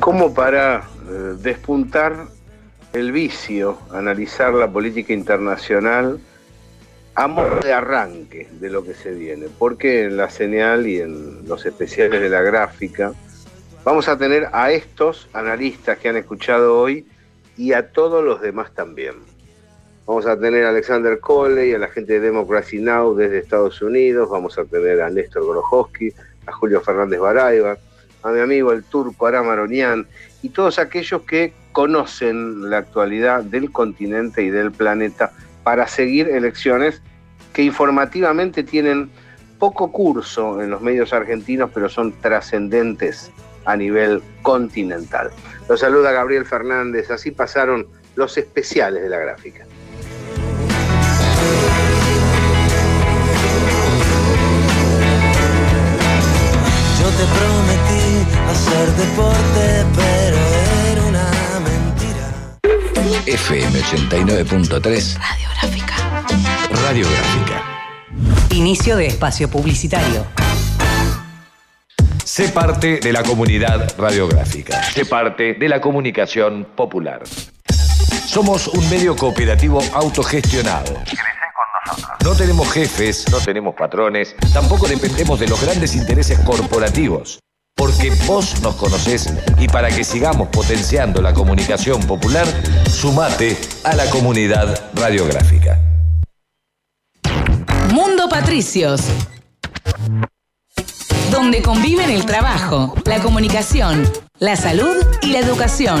Como para eh, despuntar el vicio, analizar la política internacional a modo de arranque de lo que se viene, porque en la señal y en los especiales de la gráfica vamos a tener a estos analistas que han escuchado hoy y a todos los demás también. Vamos a tener a Alexander Coley, a la gente de Democracy Now! desde Estados Unidos, vamos a tener a Néstor Grojowski, a Julio Fernández Baraiba, a mi amigo el turco Aramaronian y todos aquellos que conocen la actualidad del continente y del planeta para seguir elecciones que informativamente tienen poco curso en los medios argentinos, pero son trascendentes a nivel continental. Los saluda Gabriel Fernández, así pasaron los especiales de la gráfica. Te prometí hacer deporte, pero era una mentira. FM 89.3 Radiográfica. Radiográfica. Inicio de espacio publicitario. Sé parte de la comunidad radiográfica. Sé parte de la comunicación popular. Somos un medio cooperativo autogestionado. No tenemos jefes, no tenemos patrones, tampoco dependemos de los grandes intereses corporativos. Porque vos nos conocés y para que sigamos potenciando la comunicación popular, sumate a la comunidad radiográfica. Mundo Patricios. Donde conviven el trabajo, la comunicación, la salud y la educación.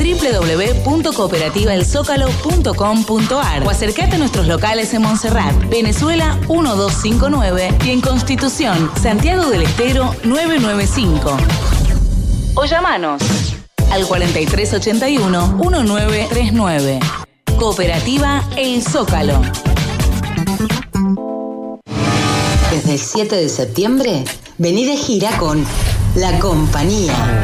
www.cooperativaelzócalo.com.ar o acercate a nuestros locales en Montserrat, Venezuela 1259 y en Constitución, Santiago del Estero 995. O llamanos al 4381-1939. Cooperativa El Zócalo. Desde el 7 de septiembre, vení de gira con La Compañía.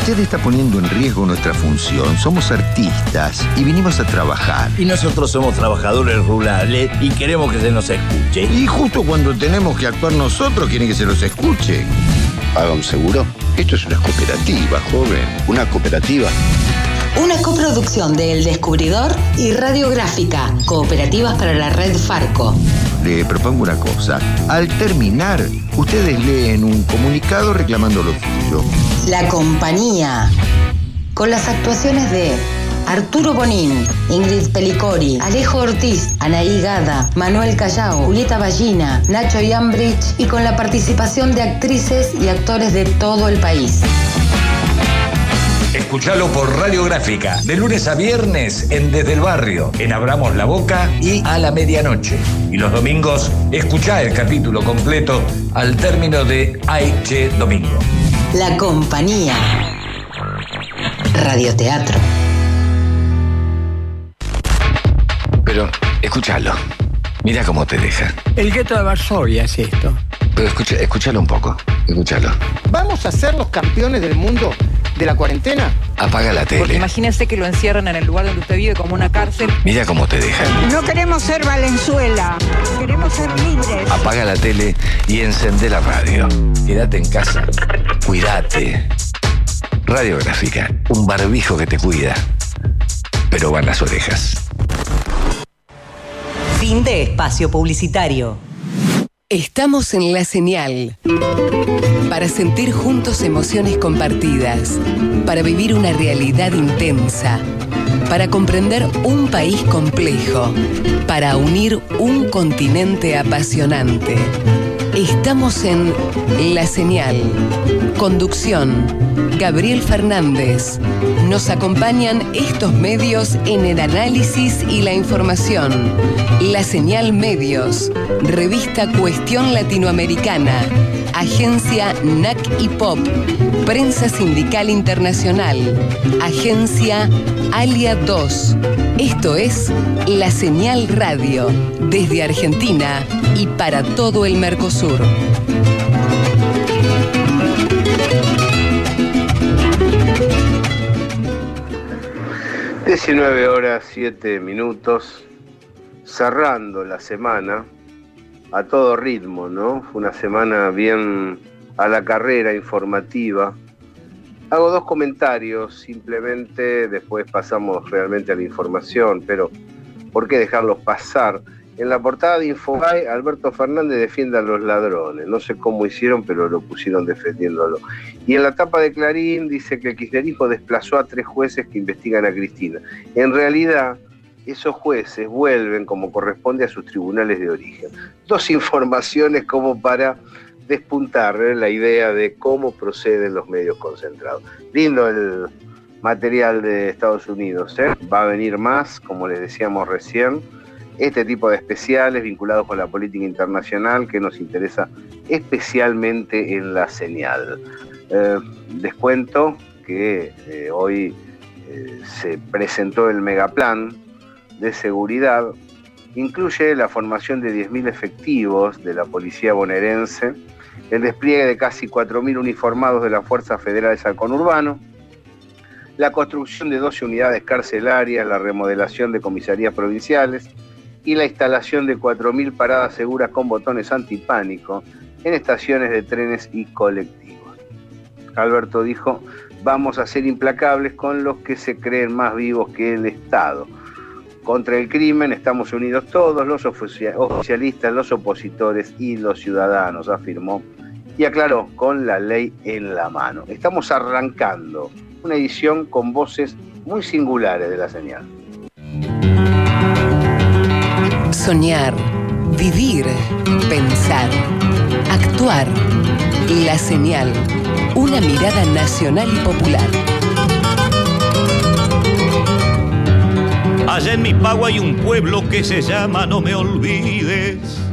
Usted está poniendo en riesgo nuestra función. Somos artistas y vinimos a trabajar. Y nosotros somos trabajadores rurales y queremos que se nos escuche. Y justo cuando tenemos que actuar nosotros, quieren que se los escuche. ¿Haga un seguro? Esto es una cooperativa, joven. Una cooperativa. Una coproducción de El Descubridor y Radiográfica, Cooperativas para la Red Farco. Le propongo una cosa. Al terminar, ustedes leen un comunicado reclamando lo suyo. La Compañía. Con las actuaciones de Arturo Bonín, Ingrid Pelicori, Alejo Ortiz, Anaí Gada, Manuel Callao, Julieta Ballina, Nacho Yambridge y con la participación de actrices y actores de todo el país. Escuchalo por Radiográfica, de lunes a viernes en Desde el Barrio, en Abramos la Boca y a la medianoche. Y los domingos, escuchá el capítulo completo al término de Aiche Domingo. La Compañía. Radioteatro. Pero escúchalo. Mira cómo te deja. El gueto de Varsovia es esto. Pero escucha, escúchalo un poco. Escúchalo. ¿Vamos a ser los campeones del mundo de la cuarentena? Apaga la Porque tele. imagínese que lo encierran en el lugar donde usted vive como una cárcel. Mira cómo te deja. No queremos ser Valenzuela, queremos ser libres. Apaga la tele y encende la radio. Quédate en casa. Cuídate. Radiográfica. Un barbijo que te cuida. Pero van las orejas. Fin de espacio publicitario. Estamos en la señal para sentir juntos emociones compartidas, para vivir una realidad intensa, para comprender un país complejo, para unir un continente apasionante. Estamos en La Señal. Conducción, Gabriel Fernández. Nos acompañan estos medios en el análisis y la información. La Señal Medios, Revista Cuestión Latinoamericana, Agencia NAC y Pop, Prensa Sindical Internacional, Agencia Alia 2. Esto es La Señal Radio, desde Argentina y para todo el Mercosur. 19 horas 7 minutos, cerrando la semana a todo ritmo, ¿no? Fue una semana bien a la carrera informativa. Hago dos comentarios, simplemente después pasamos realmente a la información, pero ¿por qué dejarlos pasar? En la portada de Infobay, Alberto Fernández defiende a los ladrones. No sé cómo hicieron, pero lo pusieron defendiéndolo. Y en la tapa de Clarín dice que el kirchnerismo desplazó a tres jueces que investigan a Cristina. En realidad, esos jueces vuelven como corresponde a sus tribunales de origen. Dos informaciones como para despuntar ¿eh? la idea de cómo proceden los medios concentrados. Lindo el material de Estados Unidos. ¿eh? Va a venir más, como les decíamos recién este tipo de especiales vinculados con la política internacional que nos interesa especialmente en la señal. Eh, les cuento que eh, hoy eh, se presentó el megaplan de seguridad, incluye la formación de 10.000 efectivos de la policía bonaerense, el despliegue de casi 4.000 uniformados de las Fuerzas Federales al conurbano, la construcción de 12 unidades carcelarias, la remodelación de comisarías provinciales, y la instalación de 4.000 paradas seguras con botones antipánico en estaciones de trenes y colectivos. Alberto dijo, vamos a ser implacables con los que se creen más vivos que el Estado. Contra el crimen estamos unidos todos, los oficialistas, los opositores y los ciudadanos, afirmó. Y aclaró, con la ley en la mano. Estamos arrancando una edición con voces muy singulares de la señal. Soñar, vivir, pensar. Actuar. La señal. Una mirada nacional y popular. Allá en mi pago hay un pueblo que se llama No me olvides.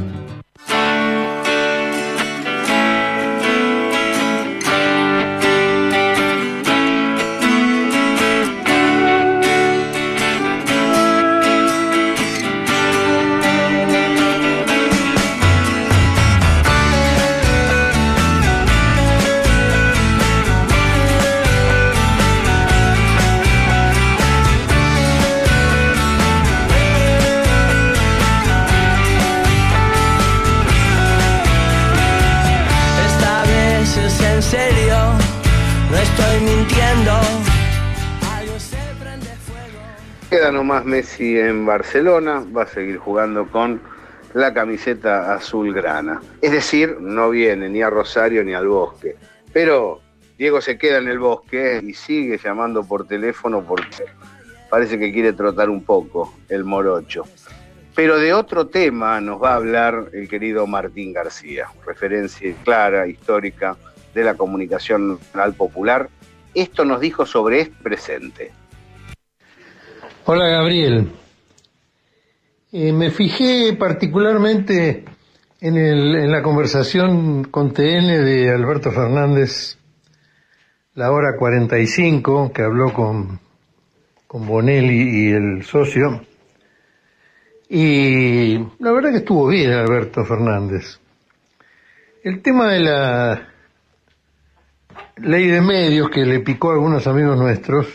Queda nomás Messi en Barcelona, va a seguir jugando con la camiseta azulgrana. Es decir, no viene ni a Rosario ni al bosque. Pero Diego se queda en el bosque y sigue llamando por teléfono porque parece que quiere trotar un poco el morocho. Pero de otro tema nos va a hablar el querido Martín García, referencia clara, histórica de la comunicación nacional popular. Esto nos dijo sobre este presente. Hola Gabriel. Eh, me fijé particularmente en, el- en la conversación con TN de Alberto Fernández, la hora 45, que habló con, con Bonelli y el socio. Y la verdad que estuvo bien Alberto Fernández. El tema de la ley de medios que le picó a algunos amigos nuestros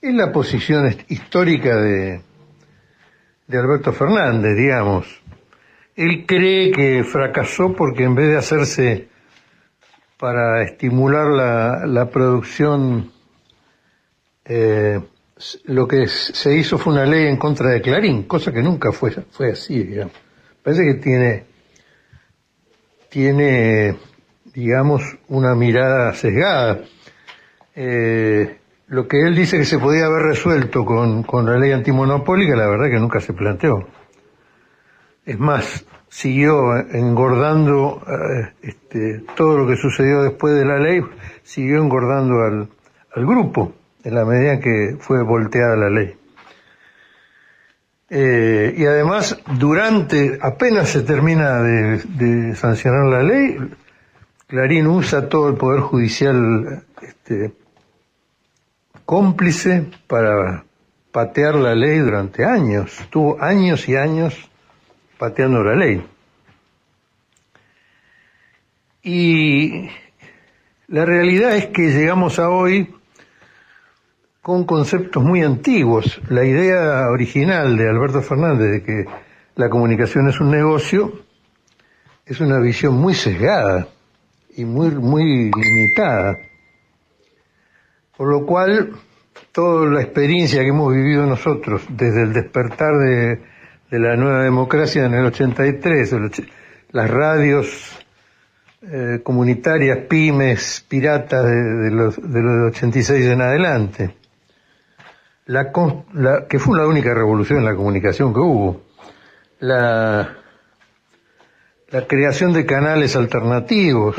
es la posición histórica de, de Alberto Fernández, digamos. Él cree que fracasó porque en vez de hacerse para estimular la, la producción, eh, lo que se hizo fue una ley en contra de Clarín, cosa que nunca fue, fue así, digamos. Parece que tiene, tiene, digamos, una mirada sesgada. Eh, lo que él dice que se podía haber resuelto con, con la ley antimonopólica, la verdad que nunca se planteó. Es más, siguió engordando eh, este, todo lo que sucedió después de la ley, siguió engordando al, al grupo en la medida que fue volteada la ley. Eh, y además, durante, apenas se termina de, de sancionar la ley, Clarín usa todo el poder judicial este, cómplice para patear la ley durante años. Tuvo años y años pateando la ley. Y la realidad es que llegamos a hoy con conceptos muy antiguos. La idea original de Alberto Fernández de que la comunicación es un negocio es una visión muy sesgada y muy, muy limitada. Por lo cual, toda la experiencia que hemos vivido nosotros desde el despertar de, la nueva democracia en el 83, el och- las radios eh, comunitarias, pymes, piratas de, los, de los 86 en adelante, la, la- que fue la única revolución en la comunicación que hubo, la, la creación de canales alternativos,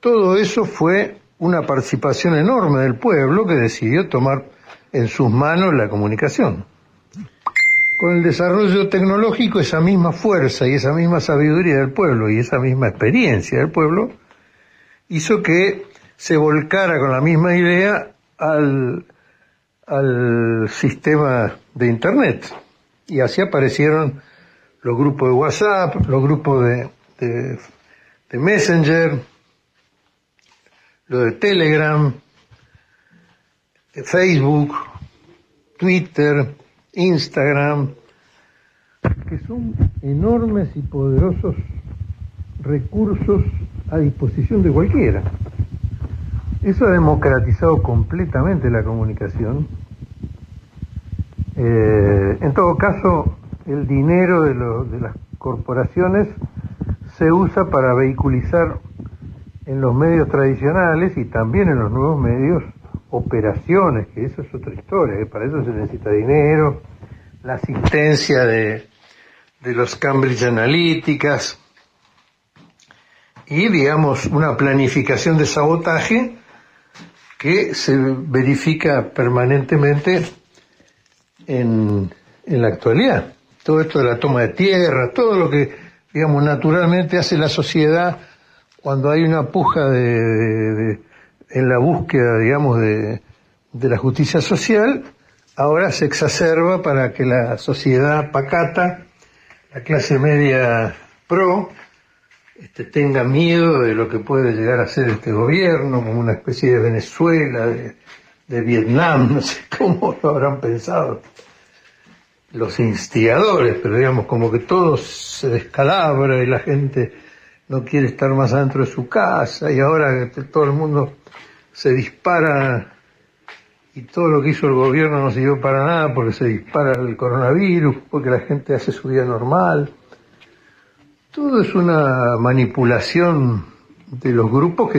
todo eso fue una participación enorme del pueblo que decidió tomar en sus manos la comunicación. Con el desarrollo tecnológico, esa misma fuerza y esa misma sabiduría del pueblo y esa misma experiencia del pueblo hizo que se volcara con la misma idea al, al sistema de Internet. Y así aparecieron los grupos de WhatsApp, los grupos de, de, de Messenger, lo de Telegram, Facebook, Twitter, Instagram, que son enormes y poderosos recursos a disposición de cualquiera. Eso ha democratizado completamente la comunicación. Eh, en todo caso, el dinero de, de las corporaciones se usa para vehiculizar en los medios tradicionales y también en los nuevos medios operaciones, que eso es otra historia, que para eso se necesita dinero, la asistencia de, de los Cambridge Analyticas, y, digamos, una planificación de sabotaje que se verifica permanentemente en, en la actualidad. Todo esto de la toma de tierra, todo lo que, digamos, naturalmente hace la sociedad cuando hay una puja en la búsqueda, digamos, de, la justicia social, ahora se exacerba para que la sociedad pacata, la clase media pro, este, tenga miedo de lo que puede llegar a ser este gobierno, como una especie de Venezuela, de Vietnam, no sé cómo lo habrán pensado los instigadores, pero digamos como que todo se descalabra y la gente no quiere estar más adentro de su casa y ahora todo el mundo se dispara y todo lo que hizo el gobierno no sirvió para nada porque se dispara el coronavirus, porque la gente hace su vida normal. Todo es una manipulación de los grupos que